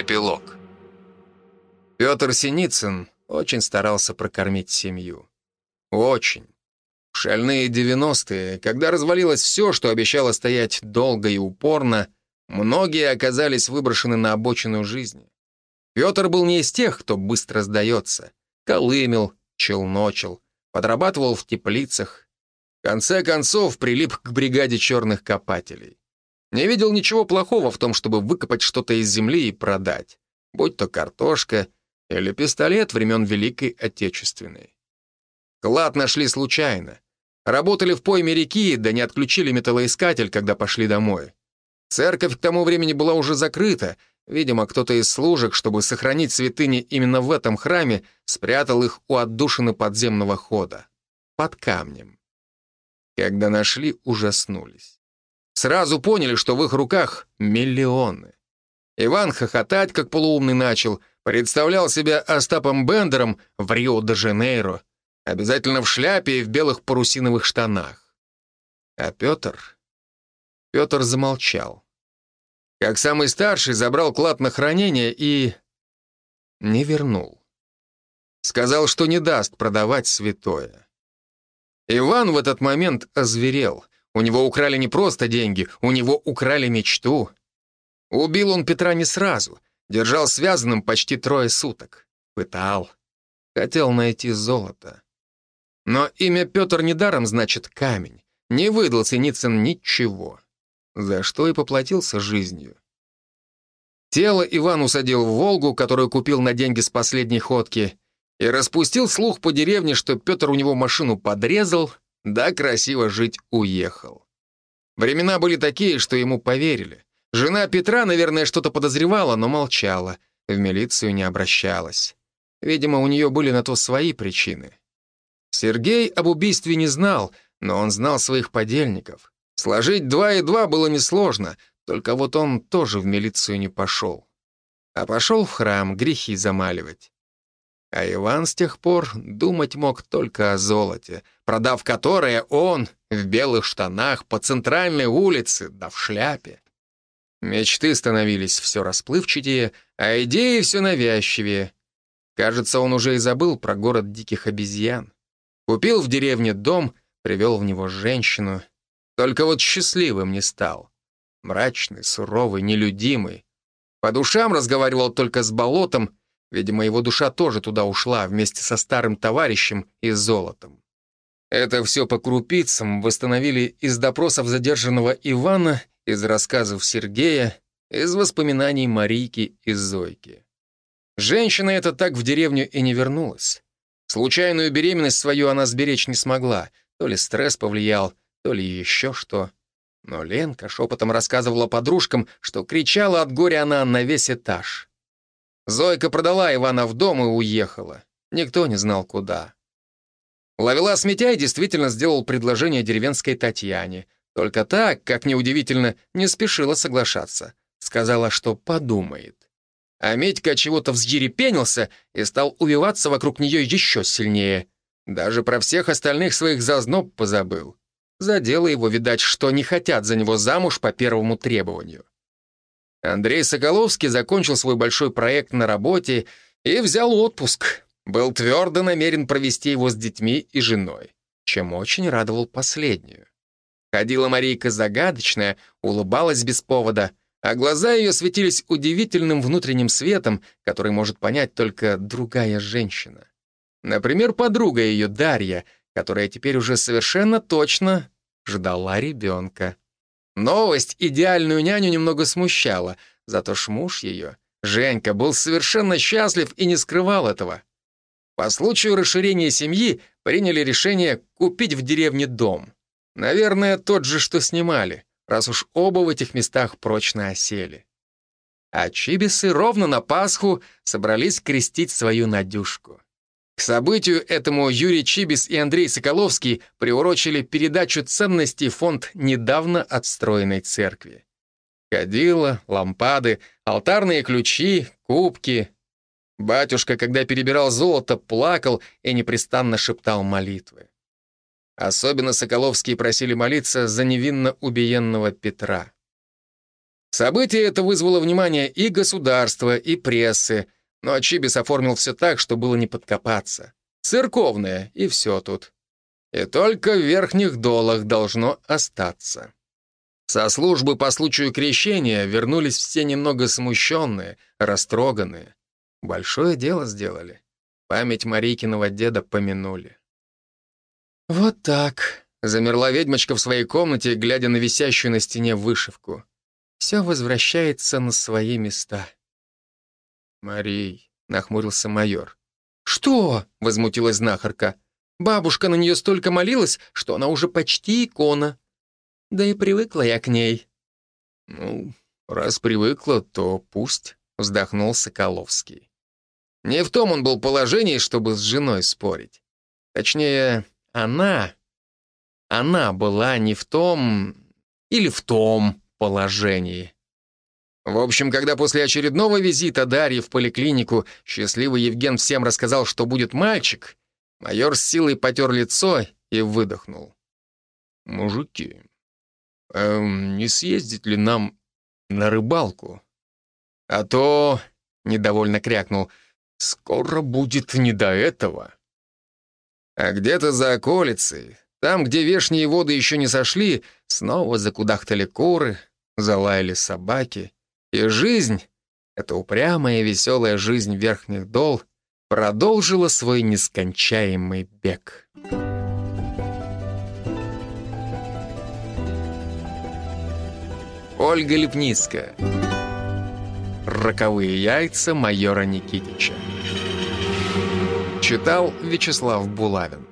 Эпилог. Петр Синицын очень старался прокормить семью. Очень. В шальные девяностые, когда развалилось все, что обещало стоять долго и упорно, многие оказались выброшены на обочину жизни. Петр был не из тех, кто быстро сдается. Колымел, челночил, подрабатывал в теплицах. В конце концов прилип к бригаде черных копателей. Не видел ничего плохого в том, чтобы выкопать что-то из земли и продать, будь то картошка или пистолет времен Великой Отечественной. Клад нашли случайно. Работали в пойме реки, да не отключили металлоискатель, когда пошли домой. Церковь к тому времени была уже закрыта. Видимо, кто-то из служек, чтобы сохранить святыни именно в этом храме, спрятал их у отдушины подземного хода. Под камнем. Когда нашли, ужаснулись. Сразу поняли, что в их руках миллионы. Иван хохотать, как полуумный, начал, представлял себя Остапом Бендером в Рио-де-Жанейро, обязательно в шляпе и в белых парусиновых штанах. А Петр... Петр замолчал. Как самый старший, забрал клад на хранение и... не вернул. Сказал, что не даст продавать святое. Иван в этот момент озверел. У него украли не просто деньги, у него украли мечту. Убил он Петра не сразу. Держал связанным почти трое суток. Пытал. Хотел найти золото. Но имя Петр недаром значит камень. Не выдал Синицын ничего за что и поплатился жизнью. Тело Иван усадил в «Волгу», которую купил на деньги с последней ходки, и распустил слух по деревне, что Петр у него машину подрезал, да красиво жить уехал. Времена были такие, что ему поверили. Жена Петра, наверное, что-то подозревала, но молчала, в милицию не обращалась. Видимо, у нее были на то свои причины. Сергей об убийстве не знал, но он знал своих подельников. Сложить два и два было несложно, только вот он тоже в милицию не пошел. А пошел в храм грехи замаливать. А Иван с тех пор думать мог только о золоте, продав которое он в белых штанах по центральной улице, да в шляпе. Мечты становились все расплывчатее, а идеи все навязчивее. Кажется, он уже и забыл про город диких обезьян. Купил в деревне дом, привел в него женщину — только вот счастливым не стал. Мрачный, суровый, нелюдимый. По душам разговаривал только с болотом, видимо, его душа тоже туда ушла вместе со старым товарищем и золотом. Это все по крупицам восстановили из допросов задержанного Ивана, из рассказов Сергея, из воспоминаний Марийки и Зойки. Женщина эта так в деревню и не вернулась. Случайную беременность свою она сберечь не смогла, то ли стресс повлиял, то ли еще что. Но Ленка шепотом рассказывала подружкам, что кричала от горя она на весь этаж. Зойка продала Ивана в дом и уехала. Никто не знал, куда. Ловелас Митяй действительно сделал предложение деревенской Татьяне. Только так, как неудивительно, не спешила соглашаться. Сказала, что подумает. А Медька чего-то взъерепенился и стал увиваться вокруг нее еще сильнее. Даже про всех остальных своих зазноб позабыл. Задело его, видать, что не хотят за него замуж по первому требованию. Андрей Соколовский закончил свой большой проект на работе и взял отпуск. Был твердо намерен провести его с детьми и женой, чем очень радовал последнюю. Ходила Марийка загадочная, улыбалась без повода, а глаза ее светились удивительным внутренним светом, который может понять только другая женщина. Например, подруга ее, Дарья — которая теперь уже совершенно точно ждала ребенка. Новость идеальную няню немного смущала, зато ж ее, Женька, был совершенно счастлив и не скрывал этого. По случаю расширения семьи приняли решение купить в деревне дом. Наверное, тот же, что снимали, раз уж оба в этих местах прочно осели. А чибисы ровно на Пасху собрались крестить свою Надюшку. К событию этому Юрий Чибис и Андрей Соколовский приурочили передачу ценностей фонд недавно отстроенной церкви. Кадила, лампады, алтарные ключи, кубки. Батюшка, когда перебирал золото, плакал и непрестанно шептал молитвы. Особенно Соколовские просили молиться за невинно убиенного Петра. Событие это вызвало внимание и государства, и прессы, но Чибис оформил все так, что было не подкопаться. Церковное, и все тут. И только в верхних долах должно остаться. Со службы по случаю крещения вернулись все немного смущенные, растроганные. Большое дело сделали. Память Марикиного деда помянули. «Вот так», — замерла ведьмочка в своей комнате, глядя на висящую на стене вышивку. «Все возвращается на свои места». «Марий», — нахмурился майор. «Что?» — возмутилась знахарка. «Бабушка на нее столько молилась, что она уже почти икона. Да и привыкла я к ней». «Ну, раз привыкла, то пусть», — вздохнул Соколовский. Не в том он был положении, чтобы с женой спорить. Точнее, она... Она была не в том... или в том положении. В общем, когда после очередного визита Дарьи в поликлинику счастливый Евген всем рассказал, что будет мальчик, майор с силой потер лицо и выдохнул. «Мужики, эм, не съездить ли нам на рыбалку? А то, — недовольно крякнул, — скоро будет не до этого». А где-то за околицей, там, где вешние воды еще не сошли, снова закудахтали куры, залаяли собаки — и жизнь, эта упрямая веселая жизнь верхних дол, продолжила свой нескончаемый бег. Ольга Лепницкая. Роковые яйца майора Никитича. Читал Вячеслав Булавин.